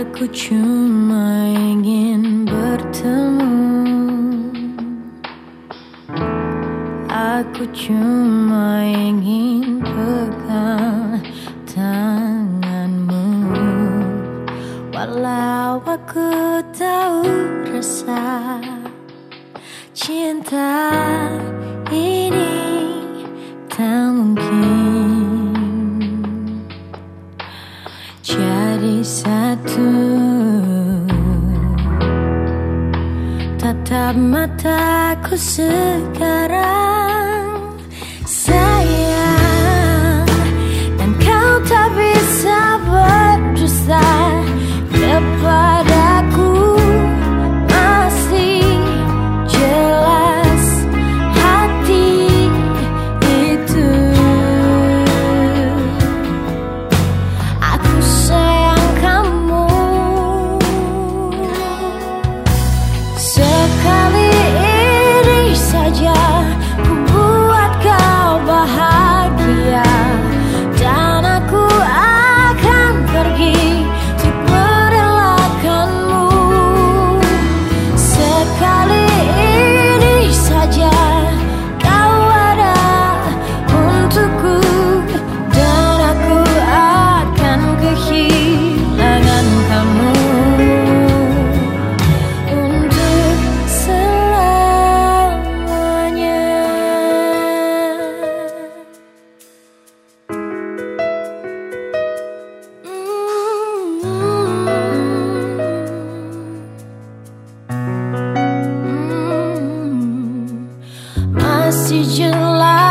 Aku cuma ingin bertemu. Aku cuma ingin pegang tanganmu. Walau aku tahu rasa cinta jadi satu. Tatap mataku sekarang Masih jelas.